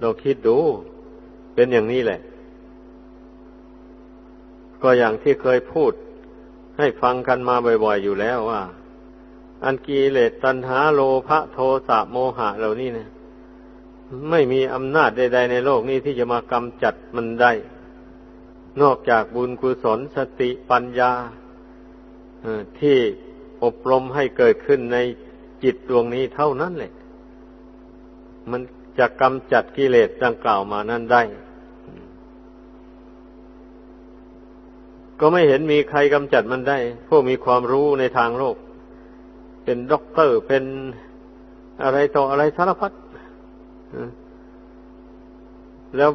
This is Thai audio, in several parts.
เราคิดดู เป็นอย่างนี้แหละ ก็อย่างที่เคยพูดให้ฟังกันมาบ่อยๆอยู่แล้วว่า อันกีเลสตัณหาโลภะโทสะโมหะเหล่านี้เนี่ยไม่มีอำนาจใดๆในโลกนี้ที่จะมากำจัดมันได้ นอกจากบุญกุศลสติปัญญาที่อบรมให้เกิดขึ้นในจิตดวงนี้เท่านั้นแหละ มัน จะกำจัดกิเลสดังกล่าวมานั้นได้ ก็ไม่เห็นมีใครกำจัดมันได้ พวกมีความรู้ในทางโลก เป็นด็อกเตอร์เป็นอะไรต่ออะไรสารพัดแล้ว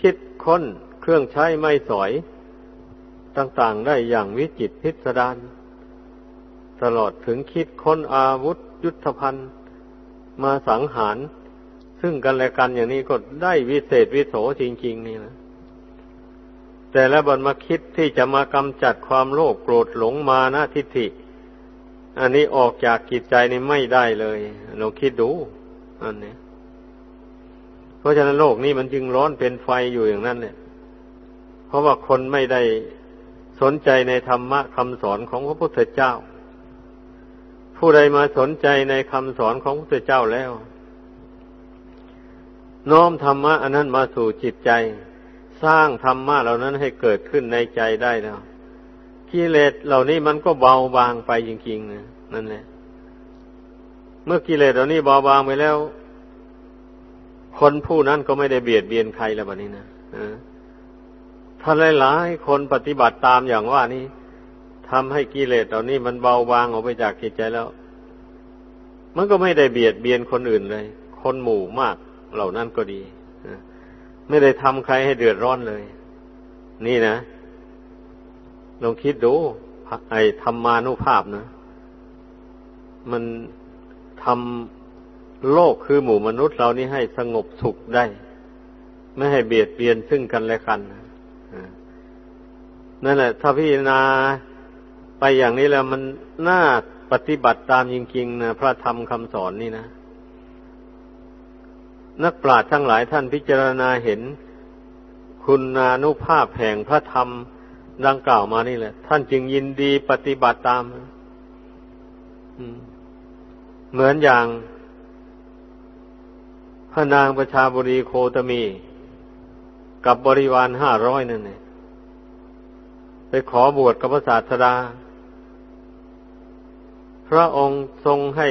คิดค้นเครื่องใช้ไม่สอย ต่างๆได้อย่างวิจิตพิสดารตลอดถึงคิดค้นอาวุธยุทธภัณฑ์ มาสังหาร ซึ่งกันและกันอย่างนี้ก็ได้วิเศษวิโสจริง ๆ นี่นะแต่แล้วบันมาคิดที่จะมากำจัดความโลภโกรธหลงมานะทิฏฐิ อันนี้ออกจากกิจใจนี่ไม่ได้เลยเราคิดดู อันนี้ เพราะฉะนั้นโลกนี้มันจึงร้อนเป็นไฟอยู่อย่างนั้นเนี่ยเพราะว่าคนไม่ได้สนใจในธรรมะคำสอนของพระพุทธเจ้า ผู้ใดมาสนใจในคำสอนของพระพุทธเจ้าแล้ว น้อมธรรมะอันนั้นมาสู่จิตใจ สร้างธรรมะเหล่านั้นให้เกิดขึ้นในใจได้แล้วกิเลสเหล่านี้มันก็เบาบางไปจริงๆนะนั่นแหละ เมื่อกิเลสเหล่านี้เบาบางไปแล้ว คนผู้นั้นก็ไม่ได้เบียดเบียนใครแล้วแบบนี้นะถ้าหลายๆคนปฏิบัติตามอย่างว่านี้ทำให้กิเลสเหล่านี้มันเบาบางออกไปจากจิตใจแล้ว มันก็ไม่ได้เบียดเบียนคนอื่นเลย คนหมู่มาก เหล่านั้นก็ดีไม่ได้ทำใครให้เดือดร้อนเลย นี่นะลองคิดดู ไอ้ธรรมานุภาพนะ มันทำโลกคือหมู่มนุษย์เรานี่ให้สงบสุขได้ ไม่ให้เบียดเบียนซึ่งกันและกันนั่นแหละ ถ้าพี่นาไปอย่างนี้แล้วมันน่าปฏิบัติตามจริงๆนะพระธรรมคำสอนนี่นะ นักปราชญ์ทั้งหลายท่านพิจารณาเห็น คุณานุภาพแห่งพระธรรมดังกล่าวมานี่แหละ ท่านจึงยินดีปฏิบัติตาม เหมือนอย่าง พระนางประชาบุรีโคตมี กับบริวารห้าร้อยนั่นเองไปขอบวชกับพระศาสดา พระองค์ทรงให้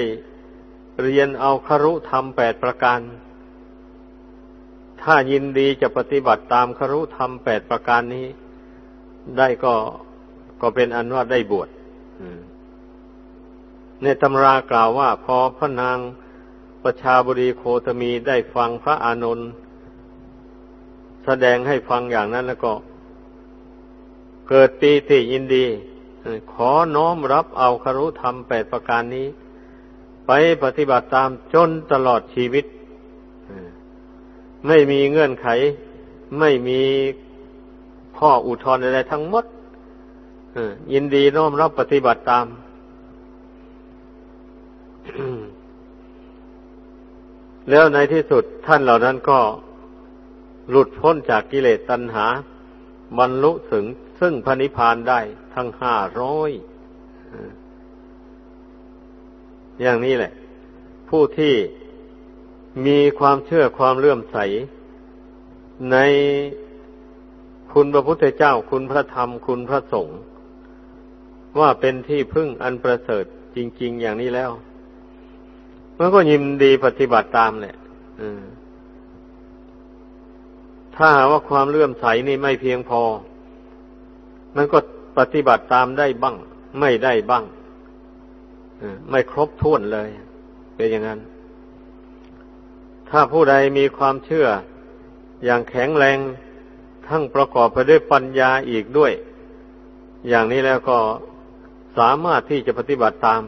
เรียนเอาคารุธรรมแปดประการ ถ้ายินดีจะปฏิบัติตามคารุธรรมแปดประการนี้ ได้ก็ก็เป็นอันว่าได้บวชในตำรากล่าวว่าพอพระนางประชาบรีโคตมีได้ฟังพระอานนท์แสดงให้ฟังอย่างนั้นแล้วก็ เกิดปีติยินดี ขอน้อมรับเอาคารุธรรมแปดประการนี้ ไปปฏิบัติตามจนตลอดชีวิต ไม่มีเงื่อนไข ไม่มีข้ออุทธรณ์อะไรทั้งหมดยินดีน้อมรับปฏิบัติตามแล้วในที่สุดท่านเหล่านั้นก็หลุดพ้นจากกิเลสตัณหา บรรลุถึงซึ่งพระนิพพานได้ทั้งห้าร้อยอย่างนี้แหละ ผู้ที่ มีความเชื่อความเลื่อมใส ในคุณพระพุทธเจ้าคุณพระธรรมคุณพระสงฆ์ว่าเป็นที่พึ่งอันประเสริฐจริง ๆ อย่างนี้แล้วมันก็ยินดีปฏิบัติตามแหละถ้าว่าความเลื่อมใสนี่ไม่เพียงพอ มันก็ปฏิบัติตามได้บ้าง ไม่ได้บ้างไม่ครบถ้วนเลย เป็นอย่างนั้น ถ้าผู้ใดมีความเชื่อ อย่างแข็งแรงทั้งประกอบไปด้วยปัญญาอีกด้วย อย่างนี้แล้วก็สามารถที่จะปฏิบัติตาม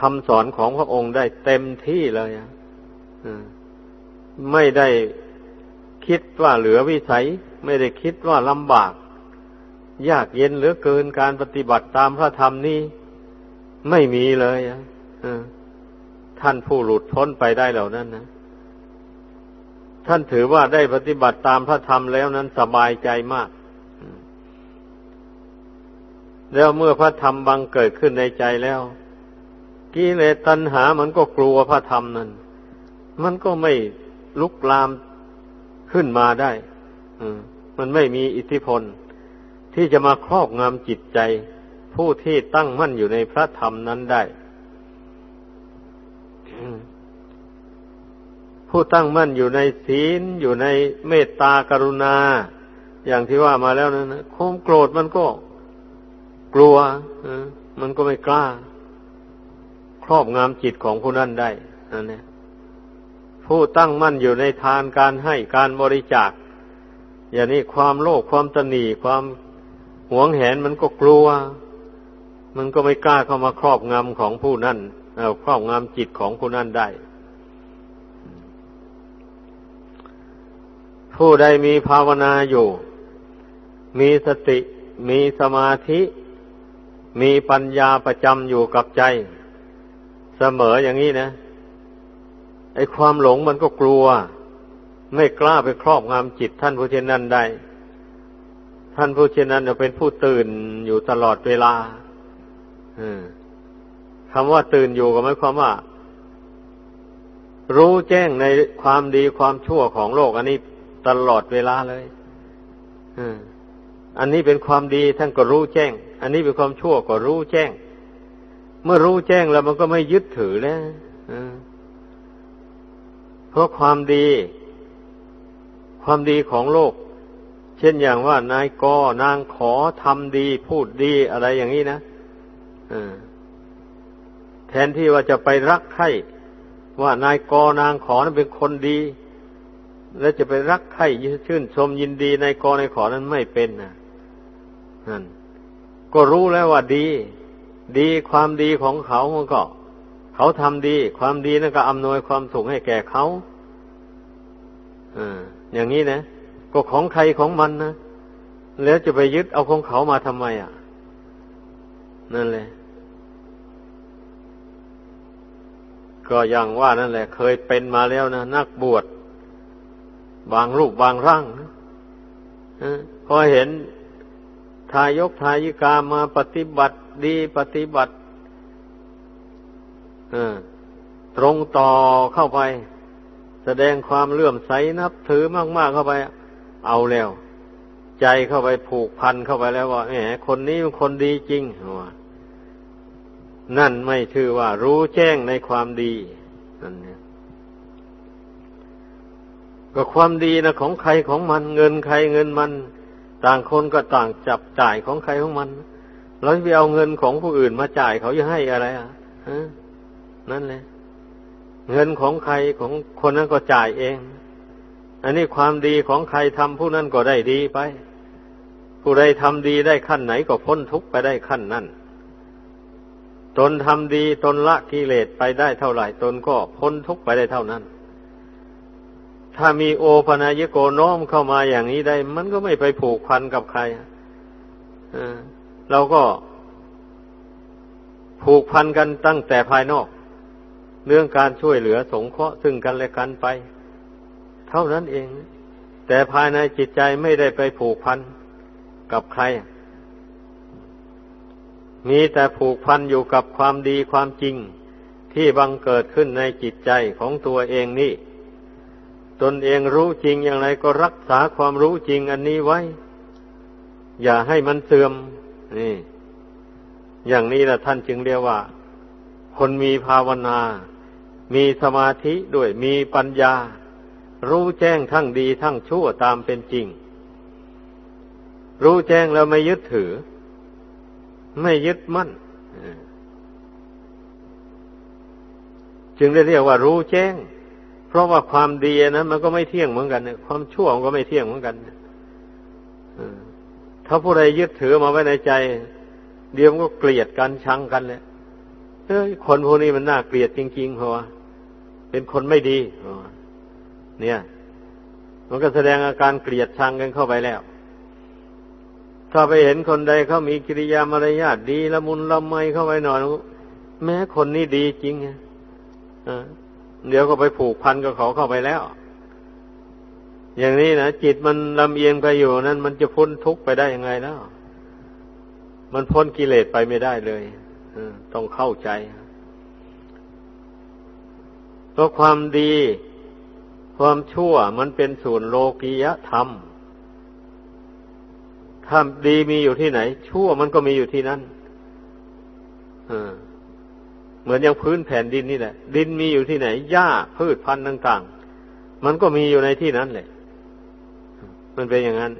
คำสอนของพระองค์ได้เต็มที่เลยไม่ได้คิดว่าเหลือวิสัย ไม่ได้คิดว่าลำบาก ยากเย็นเหลือเกินการปฏิบัติตามพระธรรมนี้ไม่มีเลย ท่านผู้หลุดพ้นไปได้เหล่านั้นนะ ท่านถือว่าได้ปฏิบัติตามพระธรรมแล้วนั้นสบายใจมาก แล้วเมื่อพระธรรมบังเกิดขึ้นในใจแล้วกิเลสตัณหามันก็กลัวพระธรรมนั้น มันก็ไม่ลุกลามขึ้นมาได้มันไม่มีอิทธิพล ที่จะมาครอบงำจิตใจ ผู้ที่ตั้งมั่นอยู่ในพระธรรมนั้นได้ ผู้ตั้งมั่นอยู่ในศีลอยู่ในเมตตากรุณา อย่างที่ว่ามาแล้วนั้นความโกรธมันก็กลัวมันก็ไม่กล้า ครอบงำจิตของผู้นั้นได้นั่นเนี่ยผู้ตั้งมั่นอยู่ในทานการให้การบริจาค อย่างนี้ความโลภความตนีความหวงแหนมันก็กลัว มันก็ไม่กล้าเข้ามาครอบงำของผู้นั้นเอาครอบงำจิตของผู้นั้นได้ ผู้ใดมีภาวนาอยู่ มีสติ มีสมาธิ มีปัญญาประจำอยู่กับใจ เสมออย่างนี้นะไอ้ความหลงมันก็กลัว ไม่กล้าไปครอบงำจิตท่านผู้เช่นนั้นได้ ท่านผู้เช่นนั้นจะเป็นผู้ตื่นอยู่ตลอดเวลาคำว่าตื่นอยู่ก็หมายความว่า รู้แจ้งในความดีความชั่วของโลกอันนี้ ตลอดเวลาเลยอันนี้เป็นความดีท่านก็รู้แจ้ง อันนี้เป็นความชั่วก็รู้แจ้ง เมื่อรู้แจ้งแล้วมันก็ไม่ยึดถือแล้วเพราะความดี ความดีของโลก เช่นอย่างว่านายกนางขอทำดีพูดดีอะไรอย่างนี้นะแทนที่ว่าจะไปรักใครว่านายกนางขอนั้นเป็นคนดี แล้วจะไปรักใครชื่นชมยินดีในกอในขอนั้นไม่เป็นนะนั่นก็รู้แล้วว่าดี ดีความดีของเขามันก็ เขาทำดี ความดีนั่นก็อำนวยความสุขให้แก่เขาอ่าอย่างนี้นะก็ของใครของมันนะแล้วจะไปยึดเอาของเขามาทำไมอะ นั่นแหละก็อย่างว่านั่นแหละ เคยเป็นมาแล้วนะนักบวช บางรูปบางร่างพอเห็นทายกทายิกามาปฏิบัติดีปฏิบัติตรงต่อเข้าไป แสดงความเลื่อมใสนับถือมาก ๆเข้าไป เอาแล้ว ใจเข้าไปผูกพันเข้าไปแล้วว่าแหมคนนี้เป็นคนดีจริงว่านั่นไม่ถือว่ารู้แจ้งในความดีนั่นเนี่ย ก็ความดีนะของใครของมัน เงินใครเงินมัน ต่างคนก็ต่างจับจ่ายของใครของมันเราไปเอาเงินของผู้อื่นมาจ่ายเขาจะให้อะไรอะนั่นแหละเงินของใครของคนนั้นก็จ่ายเอง อันนี้ความดีของใครทำผู้นั้นก็ได้ดีไป ผู้ใดทำดีได้ขั้นไหนก็พ้นทุกข์ไปได้ขั้นนั้น ตนทำดีตนละกิเลสไปได้เท่าไหร่ ตนก็พ้นทุกข์ไปได้เท่านั้น ถ้ามีโอปนายโกน้อมเข้ามาอย่างนี้ได้ มันก็ไม่ไปผูกพันกับใครเราก็ผูกพันกันตั้งแต่ภายนอก เรื่องการช่วยเหลือสงเคราะห์ซึ่งกันและกันไป เท่านั้นเอง แต่ภายในจิตใจไม่ได้ไปผูกพันกับใคร มีแต่ผูกพันอยู่กับความดีความจริงที่บังเกิดขึ้นในจิตใจของตัวเองนี่ ตนเองรู้จริงอย่างไรก็รักษาความรู้จริงอันนี้ไว้ อย่าให้มันเสื่อมนี่ อย่างนี้นะท่านจึงเรียกว่า คนมีภาวนา มีสมาธิด้วยมีปัญญา รู้แจ้งทั้งดีทั้งชั่วตามเป็นจริง รู้แจ้งแล้วไม่ยึดถือ ไม่ยึดมั่นจึงได้เรียกว่ารู้แจ้ง ราะว่าความดีนะมันก็ไม่เที่ยงเหมือนกันความชั่วมันก็ไม่เที่ยงเหมือนกันถ้าผู้ใดยึดถือมาไว้ในใจ เดี๋ยวมันก็เกลียดกันชังกันเลยเฮ้ยคนพวกนี้มันน่าเกลียดจริงๆเพราะว่าเป็นคนไม่ดีเนี่ย มันก็แสดงอาการเกลียดชังกันเข้าไปแล้ว ถ้าไปเห็นคนใดเขามีกิริยามารยาทดีละมุนละไมเข้าไปหน่อยแม้คนนี้ดีจริงอะ เดี๋ยวก็ไปผูกพันกับเขาเข้าไปแล้ว อย่างนี้นะจิตมันลำเอียงไปอยู่นั้นมันจะพ้นทุกข์ไปได้ยังไงแล้ว มันพ้นกิเลสไปไม่ได้เลยต้องเข้าใจเพราะความดีความชั่วมันเป็นส่วนโลกียธรรมถ้าดีมีอยู่ที่ไหน ชั่วมันก็มีอยู่ที่นั่น เหมือนอย่างพื้นแผ่นดินนี่แหละ ดินมีอยู่ที่ไหนหญ้าพืชพันธุ์ต่าง ๆ มันก็มีอยู่ในที่นั้นแหละ มันเป็นอย่างนั้น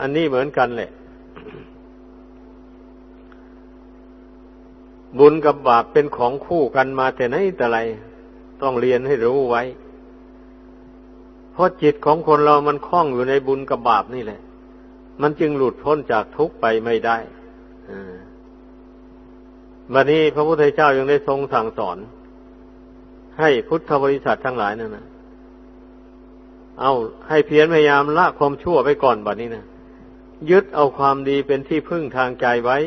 อันนี้เหมือนกันแหละ บุญกับบาปเป็นของคู่กันมาแต่ไหนแต่ไร ต้องเรียนให้รู้ไว้ เพราะจิตของคนเรามันคล้องอยู่ในบุญกับบาปนี่แหละ มันจึงหลุดพ้นจากทุกข์ไปไม่ได้ วันนี้พระพุทธเจ้ายังได้ทรงสั่งสอน ให้พุทธบริษัททั้งหลายนั่นนะเอาให้เพียรพยายามละความชั่วไปก่อนบัดนี้นะยึดเอาความดีเป็นที่พึ่งทางใจไว้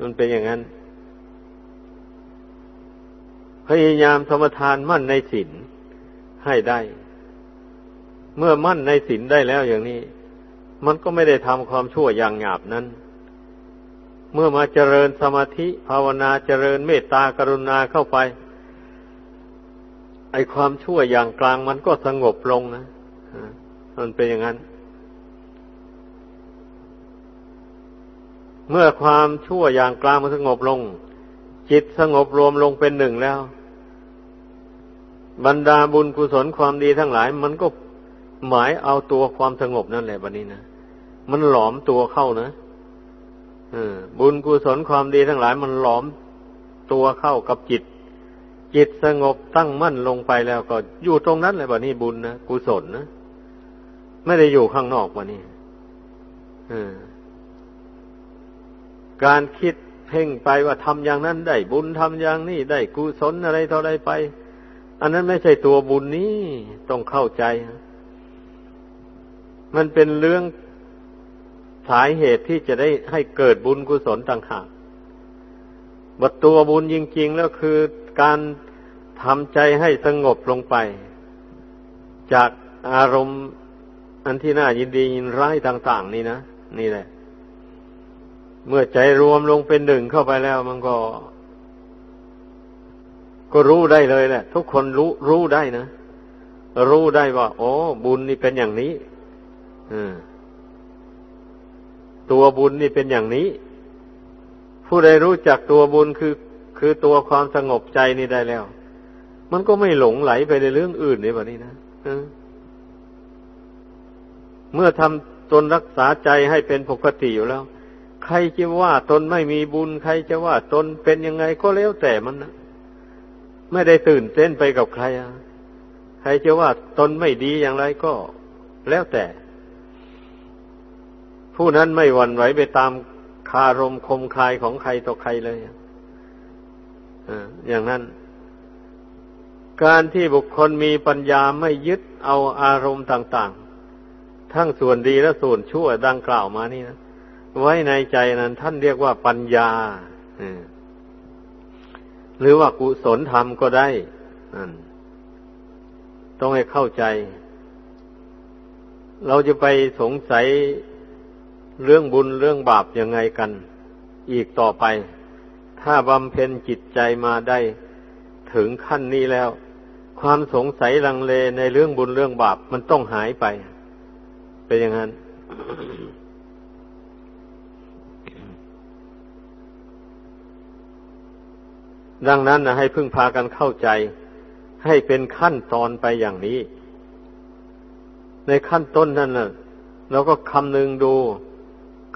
มันเป็นอย่างนั้น พยายามสมทานมั่นในศีลให้ได้ เมื่อมั่นในศีลได้แล้วอย่างนี้ มันก็ไม่ได้ทำความชั่วอย่างหยาบนั้น เมื่อมาเจริญสมาธิภาวนาเจริญเมตตากรุณาเข้าไป ไอความชั่วอย่างกลางมันก็สงบลงนะมันเป็นอย่างนั้น เมื่อความชั่วอย่างกลางมันสงบลง จิตสงบรวมลงเป็นหนึ่งแล้ว บรรดาบุญกุศลความดีทั้งหลาย มันก็หมายเอาตัวความสงบนั่นแหละบันนี้นะมันหลอมตัวเข้านะ บุญกุศลความดีทั้งหลายมันหลอมตัวเข้ากับจิต จิตสงบตั้งมั่นลงไปแล้วก็อยู่ตรงนั้นเลยบ่นี้บุญนะกุศลนะไม่ได้อยู่ข้างนอกบ่นี้การคิดเพ่งไปว่าทำอย่างนั้นได้บุญทำอย่างนี้ได้กุศลอะไรเท่าไรไป อันนั้นไม่ใช่ตัวบุญนี้ต้องเข้าใจ มันเป็นเรื่อง สาเหตุที่จะได้ให้เกิดบุญกุศลต่างหากบทตัวบุญจริง ๆ แล้วคือการทำใจให้สงบลงไป จากอารมณ์อันที่น่ายินดียินร้ายต่าง ๆ นี่นะนี่แหละ เมื่อใจรวมลงเป็นหนึ่งเข้าไปแล้วมันก็ ก็รู้ได้เลยแหละ ทุกคนรู้รู้ได้นะ รู้ได้ว่า โอ้ บุญนี่เป็นอย่างนี้ ตัวบุญนี่เป็นอย่างนี้ ผู้ใดรู้จักตัวบุญคือ คือตัวความสงบใจนี่ได้แล้ว มันก็ไม่หลงไหลไปในเรื่องอื่นในแบบนี้นะเมื่อทำตนรักษาใจให้เป็นปกติอยู่แล้ว ใครจะว่าตนไม่มีบุญ ใครจะว่าตนเป็นยังไงก็แล้วแต่มันนะไม่ได้ตื่นเต้นไปกับใครอะใครจะว่าตนไม่ดีอย่างไรก็แล้วแต่ ผู้นั้นไม่หวั่นไหวไปตามคารมคมคายของใครต่อใครเลยอย่างนั้น การที่บุคคลมีปัญญาไม่ยึดเอาอารมณ์ต่าง ๆ ทั้งส่วนดีและส่วนชั่วดังกล่าวมานี่นะไว้ในใจนั้น ท่านเรียกว่าปัญญาหรือว่ากุศลธรรมก็ได้ต้องให้เข้าใจ เราจะไปสงสัย เรื่องบุญเรื่องบาปยังไงกัน อีกต่อไป ถ้าบำเพ็ญจิตใจมาได้ถึงขั้นนี้แล้ว ความสงสัยลังเลในเรื่องบุญเรื่องบาปมันต้องหายไป เป็นอย่างนั้น ดังนั้นนะให้พึ่งพากันเข้าใจ ให้เป็นขั้นตอนไปอย่างนี้ ในขั้นต้นนั้นนะเราก็คำนึงดู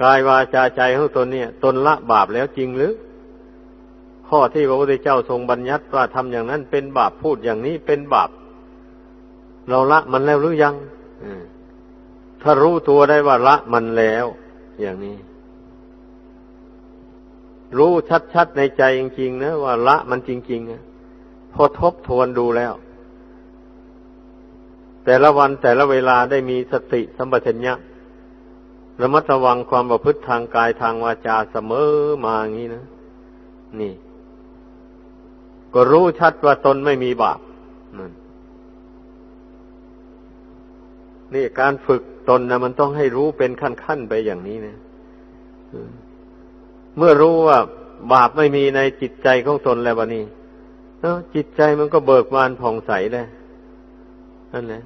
กายวาจาใจของตนเนี่ย ตนละบาปแล้วจริงหรือ ข้อที่พระพุทธเจ้าทรงบัญญัติว่าทำอย่างนั้นเป็นบาปพูดอย่างนี้เป็นบาป เราละมันแล้วหรือยังถ้ารู้ตัวได้ว่าละมันแล้ว อย่างนี้ รู้ชัดๆในใจจริงๆนะว่าละมันจริงๆนะพอทบทวนดูแล้ว แต่ละวันแต่ละเวลาได้มีสติสัมปชัญญะ ระมัดระวังความประพฤติทางกายทางวาจาเสมอมาอย่างนี้นะ นี่ ก็รู้ชัดว่าตนไม่มีบาปนี่การฝึกตนนะมันต้องให้รู้เป็นขั้นๆไปอย่างนี้นะเมื่อรู้ว่าบาปไม่มีในจิตใจของตนแล้ววะนี่จิตใจมันก็เบิกบานผ่องใสเลยนั่นแหละ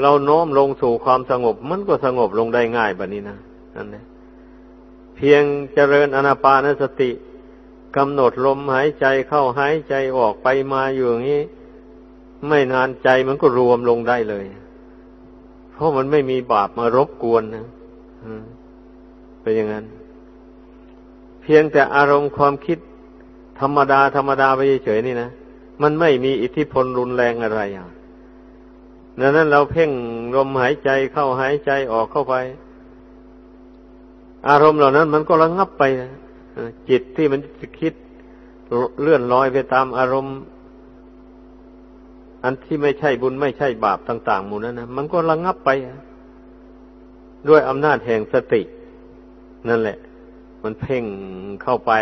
เราโน้มลงสู่ความสงบ มันก็สงบลงได้ง่ายแบบนี้นะนั่นแหละเพียงเจริญอนาปานสติกำหนดลมหายใจเข้าหายใจออกไปมาอยู่อย่างนี้ ไม่นานใจมันก็รวมลงได้เลย เพราะมันไม่มีบาปมารบกวนนะเป็นอย่างนั้น เพียงแต่อารมณ์ความคิดธรรมดาธรรมดาไปเฉยๆนี่นะ มันไม่มีอิทธิพลรุนแรงอะไรอะ ดังนั้นเราเพ่งลมหายใจเข้าหายใจออกเข้าไป อารมณ์เหล่านั้นมันก็ระงงับไปจิตที่มันจะคิดเลื่อนลอยไปตามอารมณ์ อันที่ไม่ใช่บุญไม่ใช่บาปต่าง ๆ หมู่นั้นนะมันก็ระงงับไป ด้วยอำนาจแห่งสติ นั่นแหละ มันเพ่งเข้าไป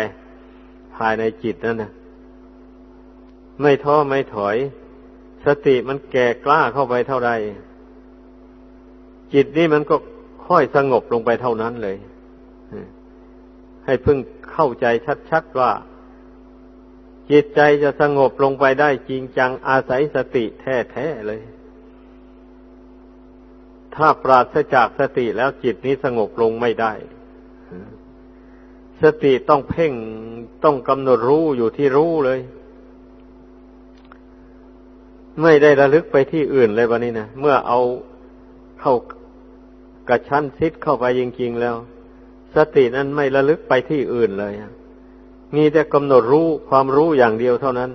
ภายในจิตนั่นนะไม่ท้อไม่ถอย สติมันแก่กล้าเข้าไปเท่าใดจิตนี่มันก็ค่อยสงบลงไปเท่านั้นเลย ให้พึ่งเข้าใจชัดๆว่า จิตใจจะสงบลงไปได้จริงจังอาศัยสติแท้ๆเลย ถ้าปราศจากสติแล้วจิตนี้สงบลงไม่ได้ สติต้องเพ่งต้องกำหนดรู้อยู่ที่รู้เลย ไม่ได้ระลึกไปที่อื่นเลยวันนี้นะเมื่อเอาเข้ากระชั้นซิดเข้าไปจริงๆแล้ว สตินั้นไม่ระลึกไปที่อื่นเลยมีแต่กำหนดรู้ความรู้อย่างเดียวเท่านั้น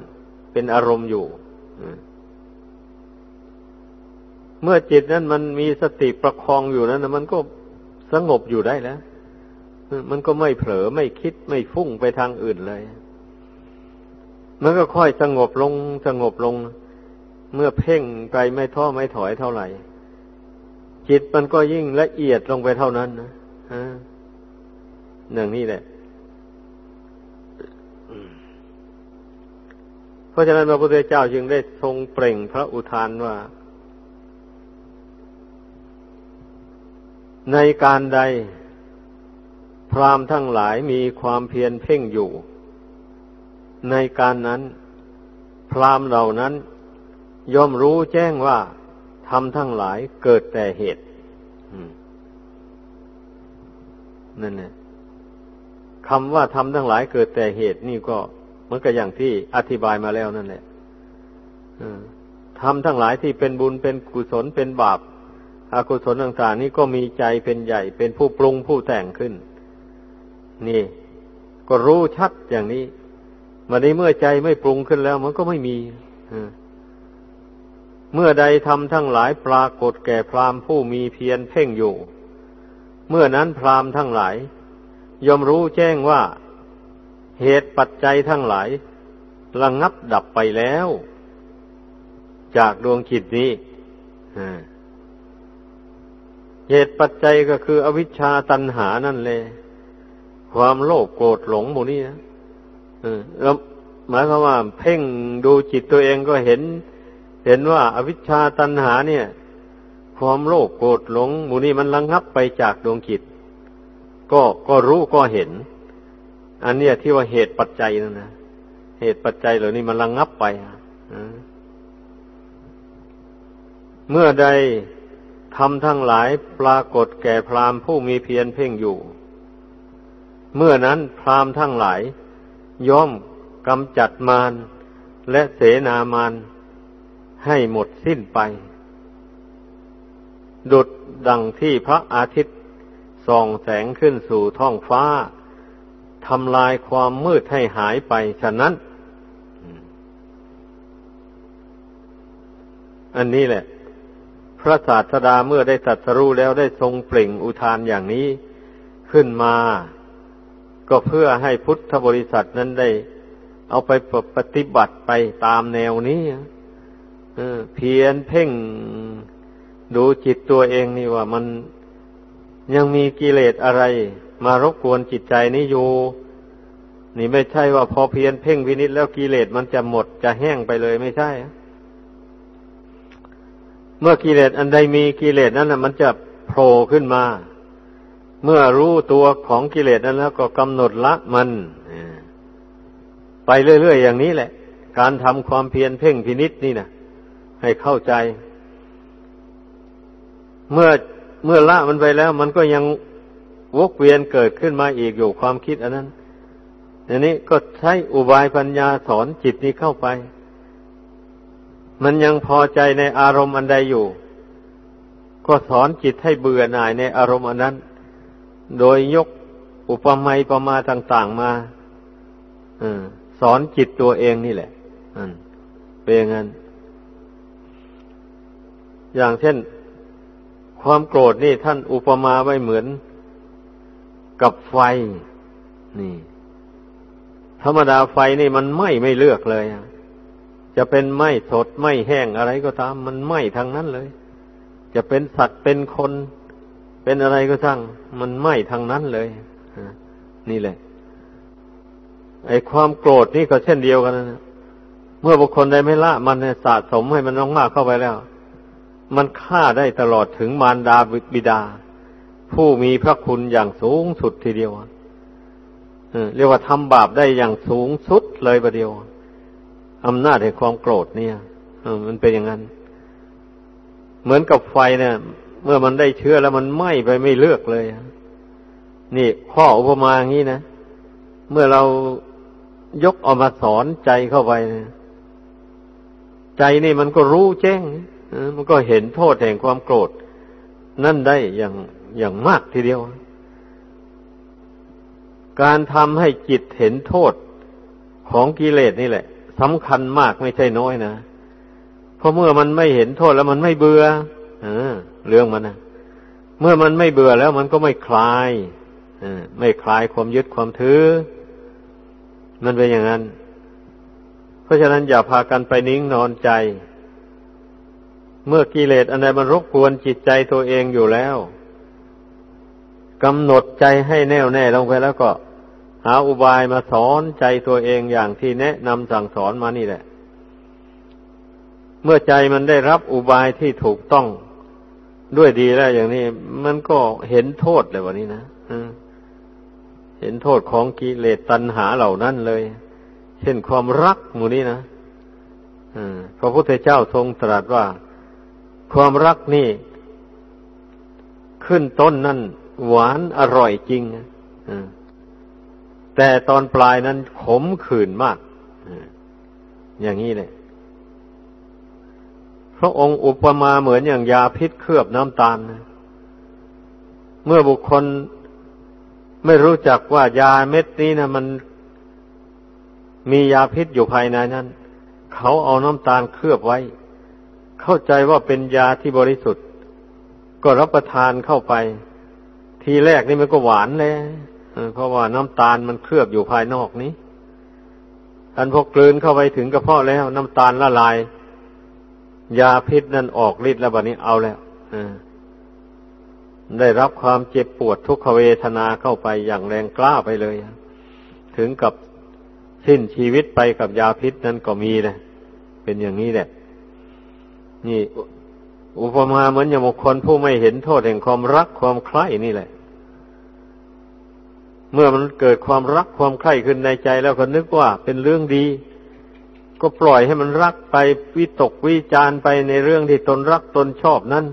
เป็นอารมณ์อยู่เมื่อจิตนั้นมันมีสติประคองอยู่นั้นมันก็สงบอยู่ได้แล้วมันก็ไม่เผลอไม่คิดไม่ฟุ้งไปทางอื่นเลย มันก็ค่อยสงบลงสงบลง เมื่อเพ่งไปไม่ท้อไม่ถอยเท่าไหร่ จิตมันก็ยิ่งละเอียดลงไปเท่านั้นนะฮะอย่งนี้แหละ เพราะฉะนั้นพระพุทธเจ้าจึงได้ทรงเปล่งพระอุทานว่า ในการใด พรามทั้งหลายมีความเพียรเพ่งอยู่ ในการนั้น พรามเหล่านั้น ย่อมรู้แจ้งว่าทำทั้งหลายเกิดแต่เหตุนั่นแหละคำว่าทำทั้งหลายเกิดแต่เหตุนี่ก็เหมันก็อย่างที่อธิบายมาแล้วนั่นแหละทำทั้งหลายที่เป็นบุญเป็นกุศลเป็นบาปอากุศลต่างๆนี่ก็มีใจเป็นใหญ่ เป็นผู้ปรุงผู้แต่งขึ้น นี่ ก็รู้ชัดอย่างนี้มาในเมื่อใจไม่ปรุงขึ้นแล้ว มันก็ไม่มี เมื่อใดทำทั้งหลายปรากฏแก่พรามผู้มีเพียรเพ่งอยู่ เมื่อนั้นพรามทั้งหลายยอมรู้แจ้งว่าเหตุปัจจัยทั้งหลายระงงับดับไปแล้ว จากดวงจิตนี้เหตุปัจจัยก็คืออวิชชาตันหานั่นเลย ความโลภโกรธหลงหมู่นี้นะแล้วหมายความว่า เพ่งดูจิตตัวเองก็เห็น เห็นว่าอวิชชาตันหาเนี่ย ความโลภโกรธหลงมูนี่มันระงงับไปจากดวงจิต ก็ก็รู้ก็เห็น อันเนี้ยที่ว่าเหตุปัจจัยนั่นนะเหตุปัจจัยเหล่านี้มันระงงับไปเมื่อใดทำทั้งหลายปรากฏแก่พรามผู้มีเพียรเพ่งอยู่ เมื่อนั้นพรามทั้งหลาย ย่อมกำจัดมารและเสนามาร ให้หมดสิ้นไป ดุดดังที่พระอาทิตย์ส่องแสงขึ้นสู่ท้องฟ้าทำลายความมืดให้หายไปฉะนั้น อันนี้แหละ พระศาสดาเมื่อได้ตัดสรู้แล้วได้ทรงเปล่งอุทานอย่างนี้ขึ้นมา ก็เพื่อให้พุทธบริษัทนั้นได้ เอาไปปฏิบัติไปตามแนวนี้ เพียนเพ่งดูจิตตัวเองนี่ว่ามันยังมีกิเลสอะไร มารบกวนจิตใจนี้อยู่นี่ไม่ใช่ว่าพอเพียนเพ่งวินิจแล้วกิเลสมันจะหมดจะแห้งไปเลยไม่ใช่ เมื่อกิเลสอันใดมีกิเลสนั้นนะมันจะโผล่ขึ้นมา เมื่อรู้ตัวของกิเลสนั้นแล้วก็กำหนดละมันไปเรื่อยๆอย่างนี้แหละ การทำความเพียรเพ่งพินิษนี่นะ ให้เข้าใจ เมื่อเมื่อละมันไปแล้ว มันก็ยังวกเวียนเกิดขึ้นมาอีกอยู่ความคิดอันนั้นอันนี้ก็ใช้อุบายปัญญาสอนจิตนี้เข้าไป มันยังพอใจในอารมณ์อันใดอยู่ ก็สอนจิตให้เบื่อหน่ายในอารมณ์อันนั้น โดยยกอุปมาประมาต่าง ๆ มาอสอนจิตตัวเองนี่แหละเป็นอย่างนั้น อย่างเช่น ความโกรธนี่ท่านอุปมาไว้เหมือนกับไฟ นี่ ธรรมดาไฟนี่มันไหม้ไม่เลือกเลยจะเป็นไหม้สดไหม้แห้งอะไรก็ตาม มันไหม้ทางนั้นเลย จะเป็นสัตว์เป็นคน เป็นอะไรก็ช่างมันไหม้ทางนั้นเลยนี่แหละ ไอ้ความโกรธนี่ก็เช่นเดียวกันนะเมื่อบุคคลใดไม่ละมันสะสมให้มันมากเข้าไปแล้ว มันฆ่าได้ตลอดถึงมารดาบิดา ผู้มีพระคุณอย่างสูงสุดทีเดียวเรียกว่าทำบาปได้อย่างสูงสุดเลยประเดียวอำนาจแห่งความโกรธเนี่ยมันเป็นอย่างนั้น เหมือนกับไฟเนี่ย เมื่อมันได้เชื้อแล้วมันไหม้ไปไม่เลือกเลยนี่ข้ออุปมาอย่างนี้นะ เมื่อเรายกออกมาสอนใจเข้าไปใจนี่มันก็รู้แจ้ง มันก็เห็นโทษแห่งความโกรธ นั่นได้อย่างอย่างมากทีเดียว การทำให้จิตเห็นโทษของกิเลสนี่แหละสำคัญมากไม่ใช่น้อยนะเพราะเมื่อมันไม่เห็นโทษแล้วมันไม่เบื่อเออเรื่องมันนะเมื่อมันไม่เบื่อแล้วมันก็ไม่คลายอไม่คลายความยึดความถือ มันเป็นอย่างนั้น เพราะฉะนั้นอย่าพากันไปนิ่งนอนใจ เมื่อกิเลสอันใดมันรบกวนจิตใจตัวเองอยู่แล้วกำหนดใจให้แน่วแน่ลงไปแล้วก็ หาอุบายมาสอนใจตัวเองอย่างที่แนะนำสั่งสอนมานี่แหละ เมื่อใจมันได้รับอุบายที่ถูกต้องด้วยดีแล้วอย่างนี้ มันก็เห็นโทษเลยวันนี้นะเห็นโทษของกิเลสตัณหาเหล่านั้นเลย เช่นความรักหมู่นี้นะพระพุทธเจ้าทรงตรัสว่า ความรักนี่ ขึ้นต้นนั่นหวานอร่อยจริงแต่ตอนปลายนั้นขมขื่นมากอย่างนี้เลยพระองค์อุปมาเหมือนอย่างยาพิษเคลือบน้ำตาลเมื่อบุคคลไม่รู้จักว่ายาเม็ดนี้นะมันมียาพิษอยู่ภายในนั้น เขาเอาน้ำตาลเคลือบไว้ เข้าใจว่าเป็นยาที่บริสุทธิ์ ก็รับประทานเข้าไป ทีแรกนี่มันก็หวานเลยเพราะว่าน้ำตาลมันเคลือบอยู่ภายนอกนี้อันพอกลืนเข้าไปถึงกระเพาะแล้ว น้ำตาลละลาย ยาพิษนั่นออกฤทธิ์แล้วบัดนี้เอาแล้วได้รับความเจ็บปวดทุกขเวทนาเข้าไปอย่างแรงกล้าไปเลย ถึงกับสิ้นชีวิตไปกับยาพิษนั้นก็มีเลยเป็นอย่างนี้แหละ นี่ อุปมาเหมือนอย่างบุคคลผู้ไม่เห็นโทษแห่งความรักความใคร่นี่แหละ เมื่อมันเกิดความรักความใคร่ขึ้นในใจแล้วก็นึกว่าเป็นเรื่องดี ก็ปล่อยให้มันรักไปวิตกวิจารไปในเรื่องที่ตนรักตนชอบนั้น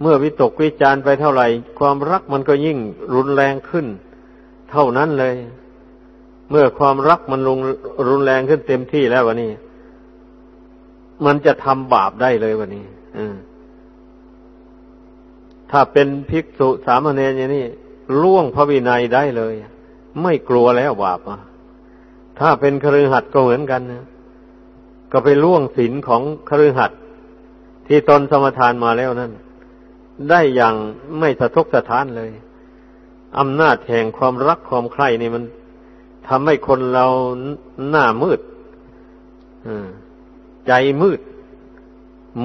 เมื่อวิตกวิจารไปเท่าไหร่ ความรักมันก็ยิ่งรุนแรงขึ้น เท่านั้นเลย เมื่อความรักมันรุนรุนแรงขึ้นเต็มที่แล้ววันนี้ มันจะทำบาปได้เลยวันนี้ถ้าเป็นภิกษุสามเณรอย่างนี้ล่วงพระวินัยได้เลย ไม่กลัวแล้วบาปถ้าเป็นครือหัดก็เหมือนกันนะก็ไปล่วงศีลของครือหัดที่ตนสมทานมาแล้วนั่นได้อย่างไม่สะทกสะท้านเลยอำนาจแห่งความรักความใคร่นี่มันทำให้คนเราหน้ามืด ใจมืด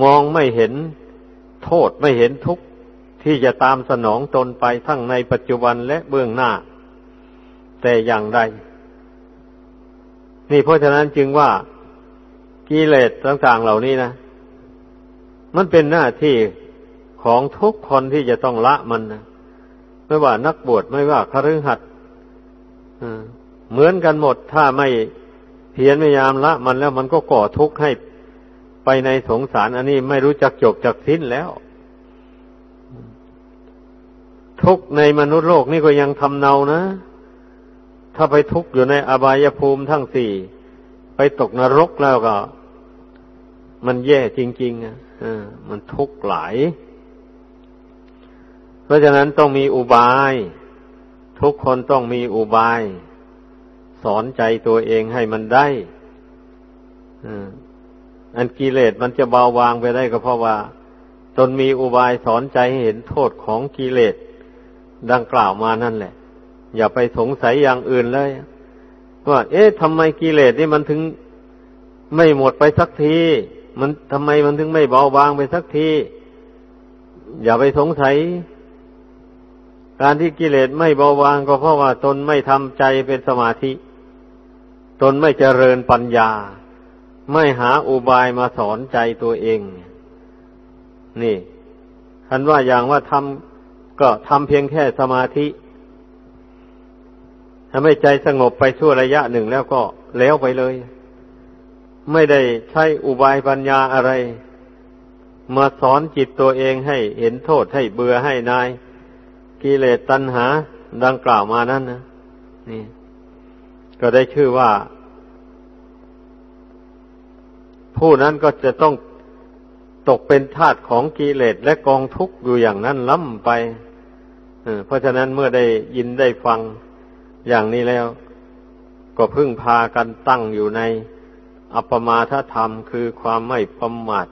มองไม่เห็นโทษไม่เห็นทุกข์ที่จะตามสนองตนไปทั้งในปัจจุบันและเบื้องหน้า แต่อย่างใด นี่เพราะฉะนั้นจึงว่ากิเลสต่างๆเหล่านี้นะ มันเป็นหน้าที่ของทุกคนที่จะต้องละมันนะไม่ว่านักบวชไม่ว่าคฤหัสถ์เหมือนกันหมดถ้าไม่เพียรพยายามละมันแล้วมันก็ก่อทุกข์ให้ ไปในสงสารอันนี้ไม่รู้จักจบจักสิ้นแล้ว ทุกในมนุษย์โลกนี่ก็ยังทำเนานะ ถ้าไปทุกอยู่ในอบายภูมิทั้งสี่ ไปตกนรกแล้วก็ มันแย่จริงๆอะมันทุกข์หลาย เพราะฉะนั้นต้องมีอุบาย ทุกคนต้องมีอุบาย สอนใจตัวเองให้มันได้ อันกิเลสมันจะเบาบางไปได้ก็เพราะว่า ตนมีอุบายสอนใจให้เห็นโทษของกิเลสดังกล่าวมานั่นแหละ อย่าไปสงสัยอย่างอื่นเลยว่า เอ๊ะทำไมกิเลสนี่มันถึงไม่หมดไปสักที มันทำไมมันถึงไม่เบาบางไปสักที อย่าไปสงสัย การที่กิเลสไม่เบาบางก็เพราะว่าตนไม่ทำใจเป็นสมาธิ ตนไม่เจริญปัญญา ไม่หาอุบายมาสอนใจตัวเอง นี่ท่านว่าอย่างว่าทำก็ทำเพียงแค่สมาธิทำให้ใจสงบไปชั่วระยะหนึ่งแล้วก็แล้วไปเลย ไม่ได้ใช้อุบายปัญญาอะไร มาสอนจิตตัวเองให้เห็นโทษให้เบื่อให้นาย กิเลสตัณหาดังกล่าวมานั้นนะนี่ ก็ได้ชื่อว่า ผู้นั้นก็จะต้องตกเป็นทาสของกิเลสและกองทุกข์อยู่อย่างนั้นล้ำไปเพราะฉะนั้นเมื่อได้ยินได้ฟังอย่างนี้แล้ว ก็พึ่งพากันตั้งอยู่ใน อัปมาทธรรมคือความไม่ประมาท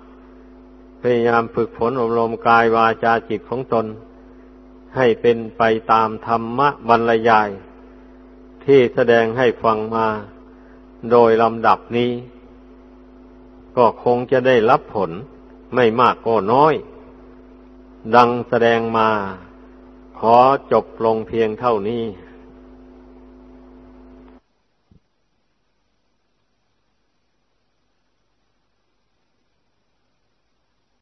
พยายามฝึกฝนอบรมกายวาจาจิตของตน ให้เป็นไปตามธรรมะบรรยาย ที่แสดงให้ฟังมาโดยลำดับนี้ ก็คงจะได้รับผลไม่มากก็น้อย ดังแสดงมา ขอจบลงเพียงเท่านี้